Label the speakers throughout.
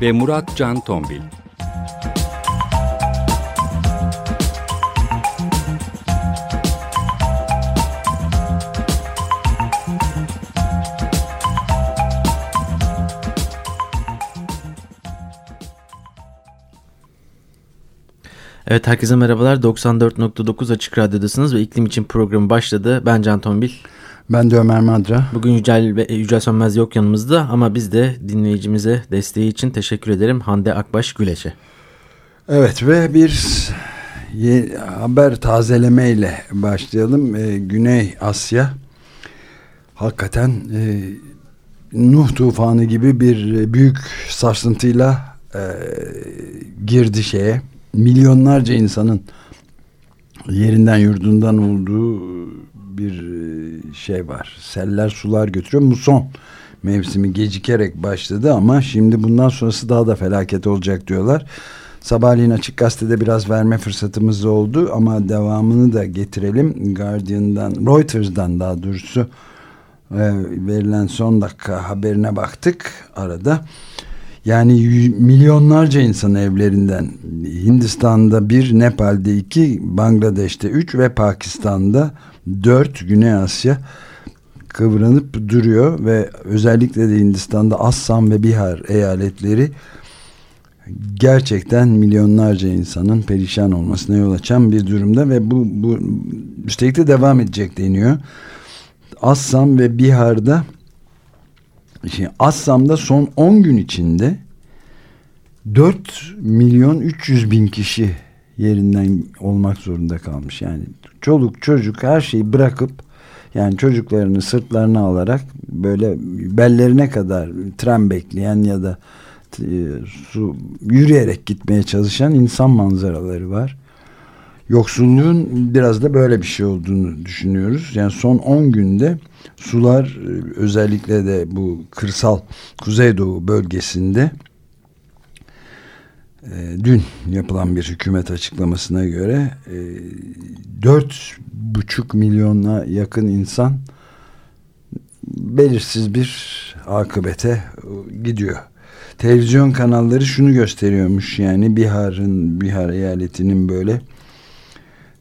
Speaker 1: ve Murat Can Tombil.
Speaker 2: Evet herkese merhabalar. 94.9 Açık Radyo'dasınız ve iklim için programı başladı. Ben Can Tombil.
Speaker 3: Ben de Ömer Madra.
Speaker 2: Bugün Yücel, ve Yücel Sönmez yok yanımızda ama biz de dinleyicimize desteği için teşekkür ederim Hande Akbaş Güleç'e.
Speaker 3: Evet ve bir haber tazeleme ile başlayalım. Ee, Güney Asya hakikaten e, Nuh tufanı gibi bir büyük sarsıntıyla e, girdi şeye. Milyonlarca insanın yerinden yurdundan olduğu bir e, şey var. Seller sular götürüyor. Muson mevsimi gecikerek başladı ama şimdi bundan sonrası daha da felaket olacak diyorlar. Sabahleyin Açık Gazete'de biraz verme fırsatımız oldu ama devamını da getirelim. Guardian'dan, Reuters'dan daha doğrusu e, verilen son dakika haberine baktık arada. Yani milyonlarca insan evlerinden Hindistan'da bir, Nepal'de iki, Bangladeş'te üç ve Pakistan'da dört Güney Asya kıvranıp duruyor ve özellikle de Hindistan'da Assam ve Bihar eyaletleri gerçekten milyonlarca insanın perişan olmasına yol açan bir durumda ve bu, bu üstelik de devam edecek deniyor. Assam ve Bihar'da Şimdi Assam'da son 10 gün içinde 4 milyon 300 bin kişi yerinden olmak zorunda kalmış. Yani çoluk çocuk her şeyi bırakıp yani çocuklarını sırtlarına alarak böyle bellerine kadar tren bekleyen ya da e, su yürüyerek gitmeye çalışan insan manzaraları var. Yoksulluğun biraz da böyle bir şey olduğunu düşünüyoruz. Yani son 10 günde sular e, özellikle de bu kırsal Kuzeydoğu bölgesinde dün yapılan bir hükümet açıklamasına göre e, dört buçuk milyona yakın insan belirsiz bir akıbete gidiyor. Televizyon kanalları şunu gösteriyormuş yani Bihar'ın Bihar eyaletinin böyle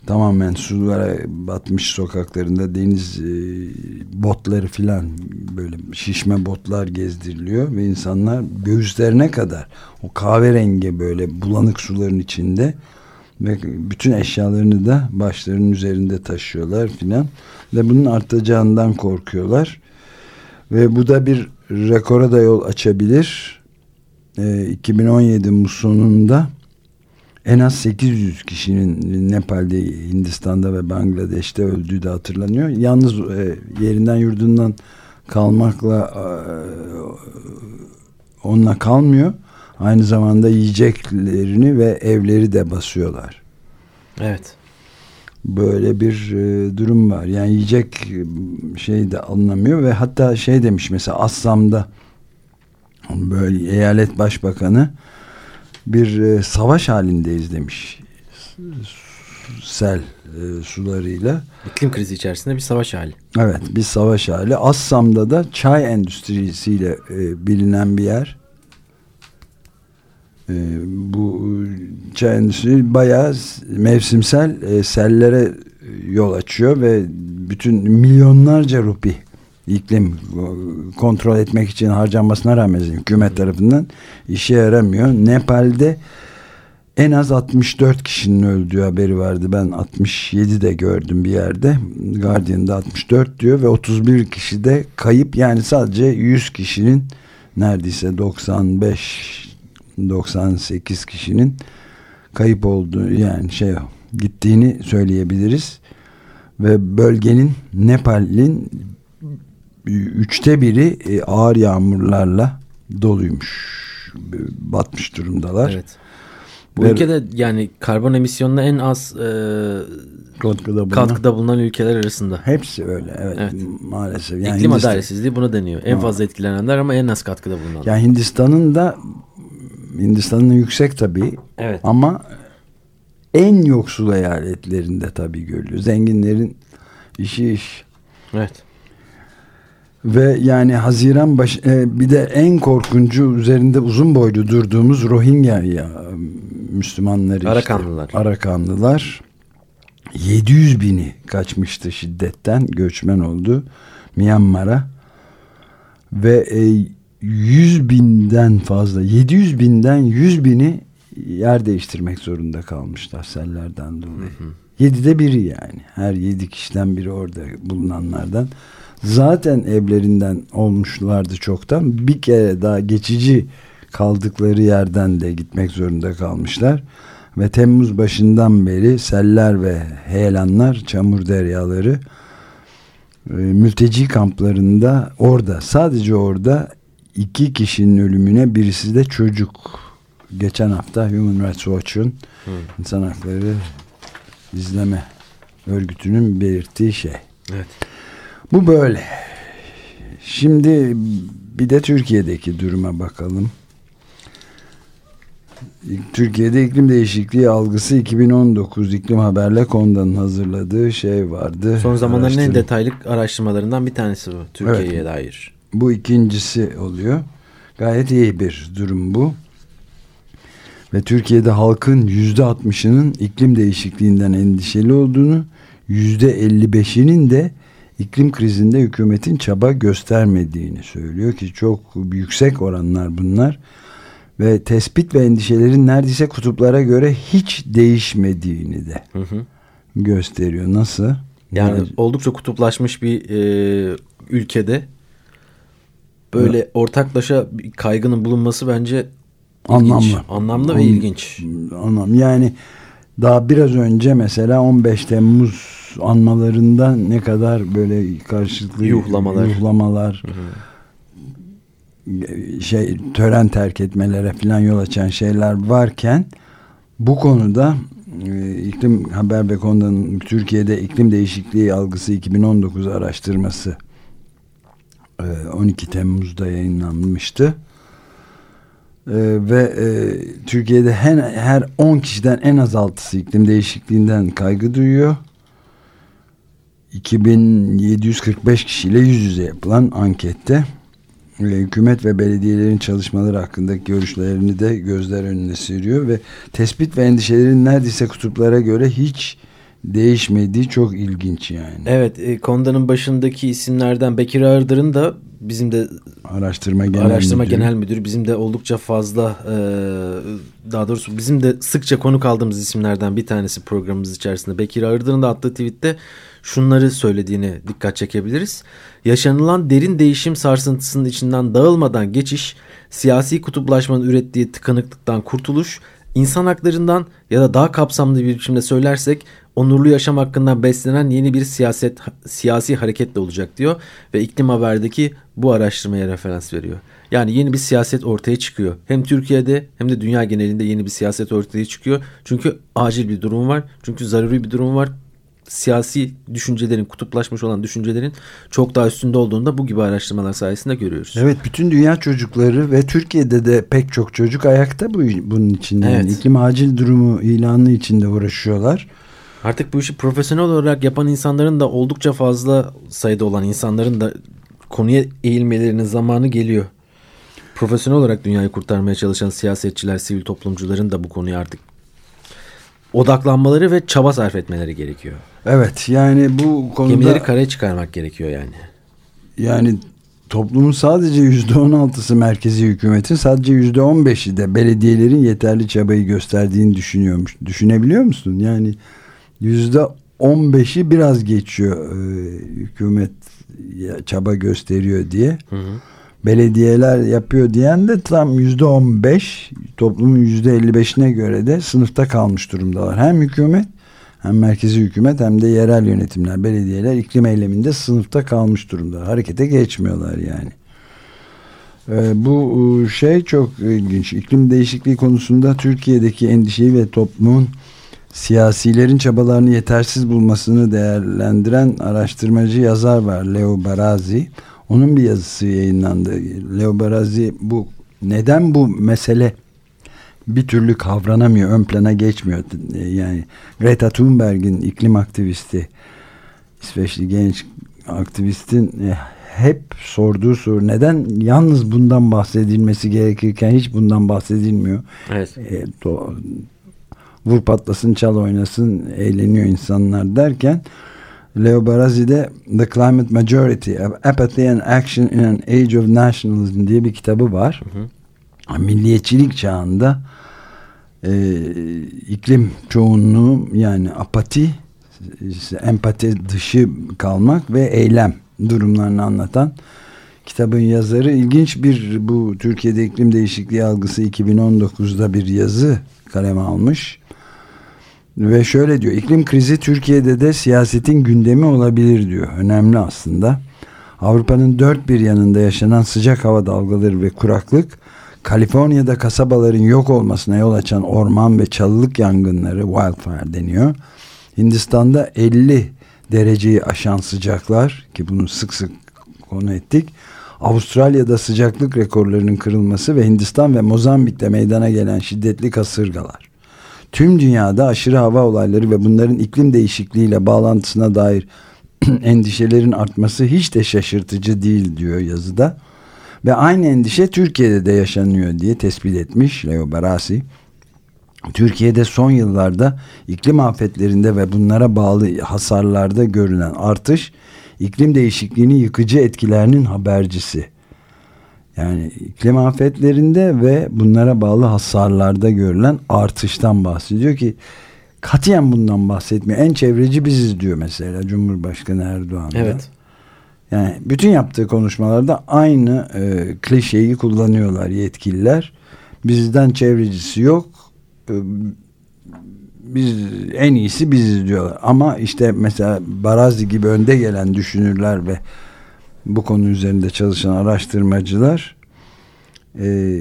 Speaker 3: tamamen sulara batmış sokaklarında deniz e, botları filan böyle şişme botlar gezdiriliyor ve insanlar göğüslerine kadar o kahverengi böyle bulanık suların içinde ve bütün eşyalarını da başlarının üzerinde taşıyorlar filan ve bunun artacağından korkuyorlar. Ve bu da bir rekora da yol açabilir. E, 2017 sonunda en az 800 kişinin Nepal'de, Hindistan'da ve Bangladeş'te öldüğü de hatırlanıyor. Yalnız e, yerinden yurdundan kalmakla e, onunla kalmıyor. Aynı zamanda yiyeceklerini ve evleri de basıyorlar.
Speaker 2: Evet.
Speaker 3: Böyle bir e, durum var. Yani yiyecek şey de alınamıyor ve hatta şey demiş mesela Assam'da böyle eyalet başbakanı bir e, savaş halindeyiz demiş. Sel e, sularıyla.
Speaker 2: İklim krizi içerisinde bir savaş hali.
Speaker 3: Evet bir savaş hali. Assam'da da çay endüstrisiyle e, bilinen bir yer. E, bu çay endüstrisi bayağı mevsimsel e, sellere yol açıyor ve bütün milyonlarca rupi iklim kontrol etmek için harcanmasına rağmen hükümet tarafından işe yaramıyor. Nepal'de en az 64 kişinin öldüğü haberi vardı. Ben 67 de gördüm bir yerde. Guardian'da 64 diyor ve 31 kişi de kayıp. Yani sadece 100 kişinin neredeyse 95 98 kişinin kayıp olduğu yani şey gittiğini söyleyebiliriz. Ve bölgenin Nepal'in üçte biri e, ağır yağmurlarla doluymuş. batmış durumdalar.
Speaker 2: Evet. Bu Ve, ülkede yani karbon emisyonuna en az e, katkıda, bulunan, katkıda bulunan ülkeler arasında.
Speaker 3: Hepsi öyle evet, evet. maalesef.
Speaker 2: Yani İklim Hindistan, adaletsizliği buna deniyor. En fazla etkilenenler ama en az katkıda bulunanlar.
Speaker 3: Yani Hindistan'ın da Hindistan'ın yüksek tabii
Speaker 2: evet.
Speaker 3: ama en yoksul eyaletlerinde tabii görülüyor. Zenginlerin işi iş.
Speaker 2: Evet.
Speaker 3: Ve yani Haziran baş, e, bir de en korkuncu üzerinde uzun boylu durduğumuz Rohingya ya Müslümanları
Speaker 2: Arakanlılar.
Speaker 3: Işte, Arakanlılar 700 bini kaçmıştı şiddetten göçmen oldu Myanmar'a ve e, 100 binden fazla 700 binden 100 bini yer değiştirmek zorunda kalmışlar sellerden dolayı. Hı hı. Yedide biri yani. Her yedi kişiden biri orada bulunanlardan. Zaten evlerinden olmuşlardı çoktan. Bir kere daha geçici kaldıkları yerden de gitmek zorunda kalmışlar. Ve Temmuz başından beri seller ve heyelanlar, çamur deryaları e, mülteci kamplarında orada sadece orada iki kişinin ölümüne birisi de çocuk. Geçen hafta Human Rights Watch'un insan hakları izleme örgütünün belirttiği şey.
Speaker 2: Evet.
Speaker 3: Bu böyle. Şimdi bir de Türkiye'deki duruma bakalım. Türkiye'de iklim değişikliği algısı 2019 iklim haberle Konda'nın hazırladığı şey vardı.
Speaker 2: Son zamanların en detaylı araştırmalarından bir tanesi bu Türkiye'ye evet. dair.
Speaker 3: Bu ikincisi oluyor. Gayet iyi bir durum bu. Ve Türkiye'de halkın yüzde altmışının iklim değişikliğinden endişeli olduğunu, yüzde elli beşinin de iklim krizinde hükümetin çaba göstermediğini söylüyor ki çok yüksek oranlar bunlar ve tespit ve endişelerin neredeyse kutuplara göre hiç değişmediğini de hı hı. gösteriyor. Nasıl? Yani,
Speaker 2: yani oldukça kutuplaşmış bir e, ülkede böyle evet. ortaklaşa bir kaygının bulunması bence
Speaker 3: anlamlı.
Speaker 2: İlginç, anlamlı An, ve ilginç.
Speaker 3: Anlamlı. Yani daha biraz önce mesela 15 Temmuz anmalarında ne kadar böyle karşılıklı
Speaker 2: yuhlamalar,
Speaker 3: yuhlamalar şey tören terk etmelere falan yol açan şeyler varken bu konuda e, iklim haber ve konudan Türkiye'de iklim değişikliği algısı 2019 araştırması 12 e, Temmuz'da yayınlanmıştı. E, ve Türkiye'de her, her 10 kişiden en az altısı iklim değişikliğinden kaygı duyuyor. 2745 kişiyle yüz yüze yapılan ankette hükümet ve belediyelerin çalışmaları hakkındaki görüşlerini de gözler önüne seriyor ve tespit ve endişelerin neredeyse kutuplara göre hiç değişmediği çok ilginç yani.
Speaker 2: Evet, e, Konda'nın başındaki isimlerden Bekir Ağırdır'ın da bizim de
Speaker 3: araştırma genel
Speaker 2: araştırma müdürü. genel müdürü bizim de oldukça fazla e, daha doğrusu bizim de sıkça konuk aldığımız isimlerden bir tanesi programımız içerisinde Bekir Ağırdır'ın da attığı tweette şunları söylediğini dikkat çekebiliriz. Yaşanılan derin değişim sarsıntısının içinden dağılmadan geçiş, siyasi kutuplaşmanın ürettiği tıkanıklıktan kurtuluş, insan haklarından ya da daha kapsamlı bir biçimde söylersek onurlu yaşam hakkından beslenen yeni bir siyaset siyasi hareketle olacak diyor ve iklim haberdeki bu araştırmaya referans veriyor. Yani yeni bir siyaset ortaya çıkıyor. Hem Türkiye'de hem de dünya genelinde yeni bir siyaset ortaya çıkıyor. Çünkü acil bir durum var. Çünkü zaruri bir durum var siyasi düşüncelerin kutuplaşmış olan düşüncelerin çok daha üstünde olduğunu da bu gibi araştırmalar sayesinde görüyoruz.
Speaker 3: Evet bütün dünya çocukları ve Türkiye'de de pek çok çocuk ayakta bu bunun için. Yani evet. iklim acil durumu ilanı içinde uğraşıyorlar.
Speaker 2: Artık bu işi profesyonel olarak yapan insanların da oldukça fazla sayıda olan insanların da konuya eğilmelerinin zamanı geliyor. Profesyonel olarak dünyayı kurtarmaya çalışan siyasetçiler, sivil toplumcuların da bu konuya artık odaklanmaları ve çaba sarf etmeleri gerekiyor.
Speaker 3: Evet yani bu konuda...
Speaker 2: Gemileri karaya çıkarmak gerekiyor yani.
Speaker 3: Yani toplumun sadece yüzde on altısı merkezi hükümetin sadece yüzde on beşi de belediyelerin yeterli çabayı gösterdiğini düşünüyormuş. Düşünebiliyor musun? Yani yüzde on beşi biraz geçiyor e, hükümet çaba gösteriyor diye. Hı hı belediyeler yapıyor diyen de tam yüzde on beş toplumun yüzde elli beşine göre de sınıfta kalmış durumdalar. Hem hükümet hem merkezi hükümet hem de yerel yönetimler, belediyeler iklim eyleminde sınıfta kalmış durumda. Harekete geçmiyorlar yani. Ee, bu e, şey çok ilginç. İklim değişikliği konusunda Türkiye'deki endişeyi ve toplumun siyasilerin çabalarını yetersiz bulmasını değerlendiren araştırmacı yazar var Leo Barazi. Onun bir yazısı yayınlandı. Leo Barazi bu neden bu mesele bir türlü kavranamıyor, ön plana geçmiyor. Yani Greta Thunberg'in iklim aktivisti, İsveçli genç aktivistin e, hep sorduğu soru neden yalnız bundan bahsedilmesi gerekirken hiç bundan bahsedilmiyor.
Speaker 2: Evet.
Speaker 3: E, to, vur patlasın çal oynasın eğleniyor insanlar derken Leo Barazi de The Climate Majority Apathy and Action in an Age of Nationalism diye bir kitabı var. Hı hı. Milliyetçilik çağında e, iklim çoğunluğu yani apati empati dışı kalmak ve eylem durumlarını anlatan kitabın yazarı ilginç bir bu Türkiye'de iklim değişikliği algısı 2019'da bir yazı kaleme almış ve şöyle diyor iklim krizi Türkiye'de de siyasetin gündemi olabilir diyor önemli aslında Avrupa'nın dört bir yanında yaşanan sıcak hava dalgaları ve kuraklık Kaliforniya'da kasabaların yok olmasına yol açan orman ve çalılık yangınları wildfire deniyor. Hindistan'da 50 dereceyi aşan sıcaklar ki bunu sık sık konu ettik. Avustralya'da sıcaklık rekorlarının kırılması ve Hindistan ve Mozambik'te meydana gelen şiddetli kasırgalar. Tüm dünyada aşırı hava olayları ve bunların iklim değişikliğiyle bağlantısına dair endişelerin artması hiç de şaşırtıcı değil diyor yazıda. Ve aynı endişe Türkiye'de de yaşanıyor diye tespit etmiş Leo Barasi. Türkiye'de son yıllarda iklim afetlerinde ve bunlara bağlı hasarlarda görülen artış iklim değişikliğinin yıkıcı etkilerinin habercisi. Yani iklim afetlerinde ve bunlara bağlı hasarlarda görülen artıştan bahsediyor ki katiyen bundan bahsetmiyor. En çevreci biziz diyor mesela Cumhurbaşkanı Erdoğan.
Speaker 2: Evet.
Speaker 3: Yani bütün yaptığı konuşmalarda aynı e, klişeyi kullanıyorlar yetkililer. Bizden çevrecisi yok. E, biz en iyisi biziz diyorlar. Ama işte mesela Barazi gibi önde gelen düşünürler ve bu konu üzerinde çalışan araştırmacılar e,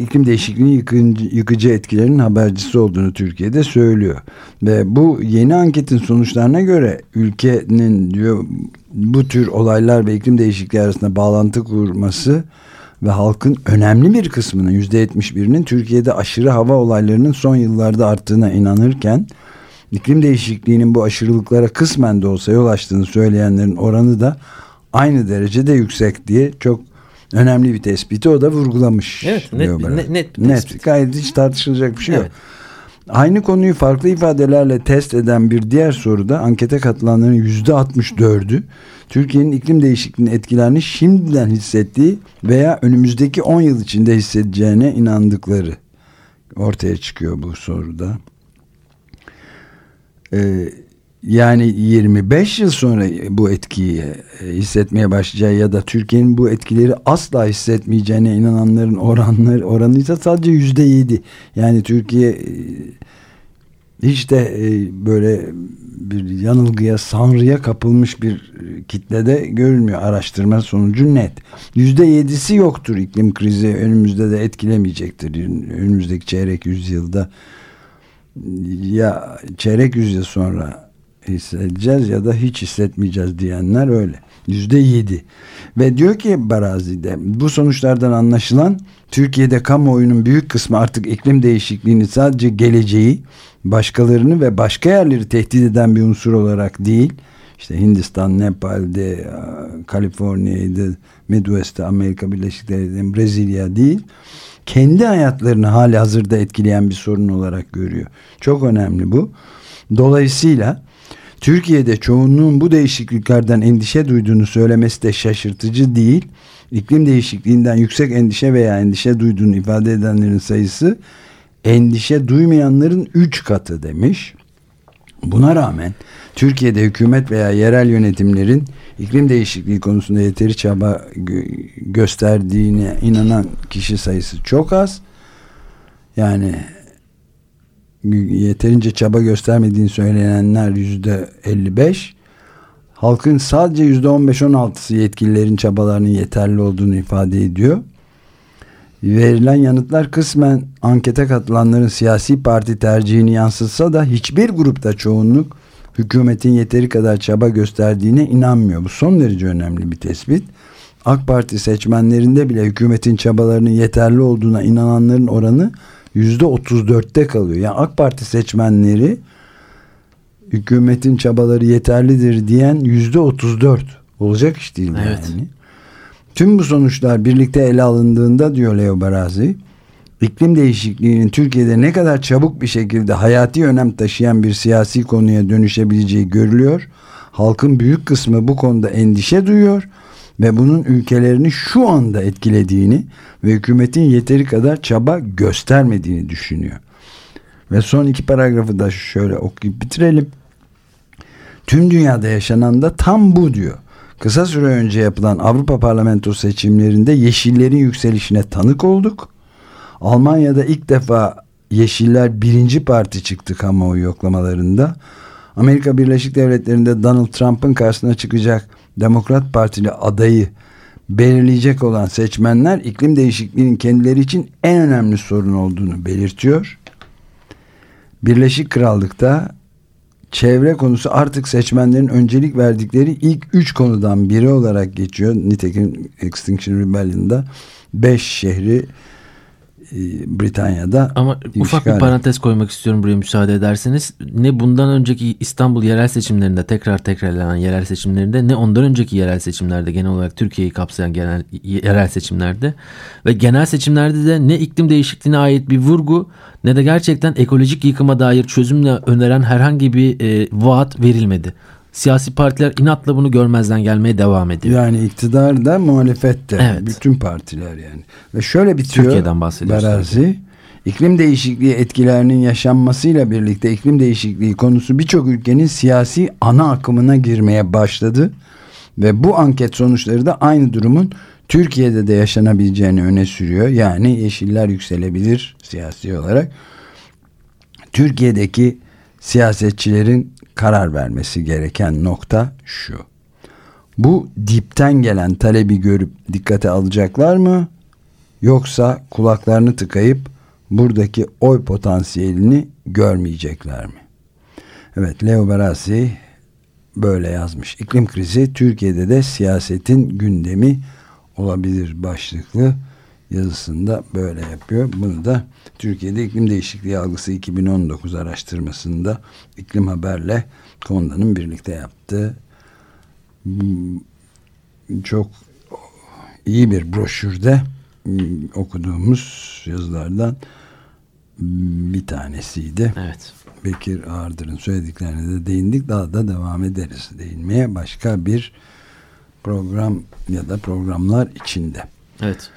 Speaker 3: iklim değişikliğinin yıkıcı, yıkıcı etkilerinin habercisi olduğunu Türkiye'de söylüyor. Ve bu yeni anketin sonuçlarına göre ülkenin diyor bu tür olaylar ve iklim değişikliği arasında bağlantı kurması ve halkın önemli bir kısmının %71'inin Türkiye'de aşırı hava olaylarının son yıllarda arttığına inanırken iklim değişikliğinin bu aşırılıklara kısmen de olsa yol açtığını söyleyenlerin oranı da aynı derecede yüksek diye çok önemli bir tespiti o da vurgulamış.
Speaker 2: Evet net, net, net,
Speaker 3: net gayet hiç tartışılacak bir şey evet. yok. Aynı konuyu farklı ifadelerle test eden bir diğer soruda ankete katılanların yüzde 64'ü Türkiye'nin iklim değişikliğinin etkilerini şimdiden hissettiği veya önümüzdeki 10 yıl içinde hissedeceğine inandıkları ortaya çıkıyor bu soruda. Ee, yani 25 yıl sonra bu etkiyi e, hissetmeye başlayacağı ya da Türkiye'nin bu etkileri asla hissetmeyeceğine inananların oranları oranı sadece yüzde yedi. Yani Türkiye e, hiç de e, böyle bir yanılgıya, sanrıya kapılmış bir kitlede görülmüyor. Araştırma sonucu net. Yüzde yedisi yoktur iklim krizi önümüzde de etkilemeyecektir. Önümüzdeki çeyrek yüzyılda ya çeyrek yüzyıl sonra hissedeceğiz ya da hiç hissetmeyeceğiz diyenler öyle. Yüzde yedi. Ve diyor ki Barazi'de bu sonuçlardan anlaşılan Türkiye'de kamuoyunun büyük kısmı artık iklim değişikliğini sadece geleceği, başkalarını ve başka yerleri tehdit eden bir unsur olarak değil, işte Hindistan, Nepal'de, Kaliforniya'da, Midwest'te, Amerika Birleşik Devletleri'nin Brezilya değil, kendi hayatlarını hali hazırda etkileyen bir sorun olarak görüyor. Çok önemli bu. Dolayısıyla Türkiye'de çoğunluğun bu değişikliklerden endişe duyduğunu söylemesi de şaşırtıcı değil. İklim değişikliğinden yüksek endişe veya endişe duyduğunu ifade edenlerin sayısı endişe duymayanların 3 katı demiş. Buna rağmen Türkiye'de hükümet veya yerel yönetimlerin iklim değişikliği konusunda yeteri çaba gö gösterdiğine inanan kişi sayısı çok az. Yani yeterince çaba göstermediğini söylenenler yüzde 55 halkın sadece yüzde 15-16'sı yetkililerin çabalarının yeterli olduğunu ifade ediyor. Verilen yanıtlar kısmen ankete katılanların siyasi parti tercihini yansıtsa da hiçbir grupta çoğunluk hükümetin yeteri kadar çaba gösterdiğine inanmıyor. Bu son derece önemli bir tespit. AK Parti seçmenlerinde bile hükümetin çabalarının yeterli olduğuna inananların oranı yüzde 34'te kalıyor. Yani AK Parti seçmenleri hükümetin çabaları yeterlidir diyen yüzde 34 olacak iş değil evet. yani. Tüm bu sonuçlar birlikte ele alındığında diyor Leo Barazi, iklim değişikliğinin Türkiye'de ne kadar çabuk bir şekilde hayati önem taşıyan bir siyasi konuya dönüşebileceği görülüyor. Halkın büyük kısmı bu konuda endişe duyuyor ve bunun ülkelerini şu anda etkilediğini ve hükümetin yeteri kadar çaba göstermediğini düşünüyor. Ve son iki paragrafı da şöyle okuyup bitirelim. Tüm dünyada yaşanan da tam bu diyor. Kısa süre önce yapılan Avrupa Parlamento seçimlerinde Yeşillerin yükselişine tanık olduk. Almanya'da ilk defa Yeşiller birinci parti çıktı kamuoyu yoklamalarında. Amerika Birleşik Devletleri'nde Donald Trump'ın karşısına çıkacak Demokrat Partili adayı belirleyecek olan seçmenler iklim değişikliğinin kendileri için en önemli sorun olduğunu belirtiyor. Birleşik Krallık'ta çevre konusu artık seçmenlerin öncelik verdikleri ilk üç konudan biri olarak geçiyor. Nitekim Extinction Rebellion'da beş şehri Britanya'da
Speaker 2: Ama ufak bir parantez koymak istiyorum buraya müsaade ederseniz. Ne bundan önceki İstanbul yerel seçimlerinde tekrar tekrarlanan yerel seçimlerinde ne ondan önceki yerel seçimlerde genel olarak Türkiye'yi kapsayan genel yerel seçimlerde ve genel seçimlerde de ne iklim değişikliğine ait bir vurgu ne de gerçekten ekolojik yıkıma dair çözümle öneren herhangi bir e, vaat verilmedi. Siyasi partiler inatla bunu görmezden gelmeye devam ediyor.
Speaker 3: Yani iktidar da muhalefet de. Evet. Bütün partiler yani. Ve şöyle bitiyor.
Speaker 2: Türkiye'den bahsediyoruz.
Speaker 3: Barazi. İklim değişikliği etkilerinin yaşanmasıyla birlikte iklim değişikliği konusu birçok ülkenin siyasi ana akımına girmeye başladı. Ve bu anket sonuçları da aynı durumun Türkiye'de de yaşanabileceğini öne sürüyor. Yani yeşiller yükselebilir siyasi olarak. Türkiye'deki siyasetçilerin karar vermesi gereken nokta şu. Bu dipten gelen talebi görüp dikkate alacaklar mı? Yoksa kulaklarını tıkayıp buradaki oy potansiyelini görmeyecekler mi? Evet Leo Barasi böyle yazmış. İklim krizi Türkiye'de de siyasetin gündemi olabilir başlıklı yazısında böyle yapıyor. Bunu da Türkiye'de iklim değişikliği algısı 2019 araştırmasında iklim haberle Konda'nın birlikte yaptığı çok iyi bir broşürde okuduğumuz yazılardan bir tanesiydi.
Speaker 2: Evet.
Speaker 3: Bekir Ağırdır'ın söylediklerine de değindik. Daha da devam ederiz değinmeye. Başka bir program ya da programlar içinde.
Speaker 2: Evet.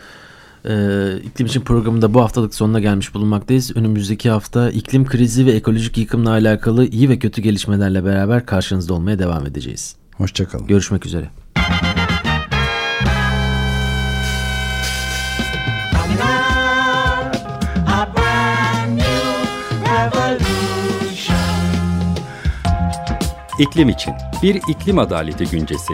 Speaker 2: Ee, iklim için programında bu haftalık sonuna gelmiş bulunmaktayız. Önümüzdeki hafta iklim krizi ve ekolojik yıkımla alakalı iyi ve kötü gelişmelerle beraber karşınızda olmaya devam edeceğiz.
Speaker 3: Hoşçakalın.
Speaker 2: Görüşmek üzere.
Speaker 1: İklim için bir iklim adaleti güncesi.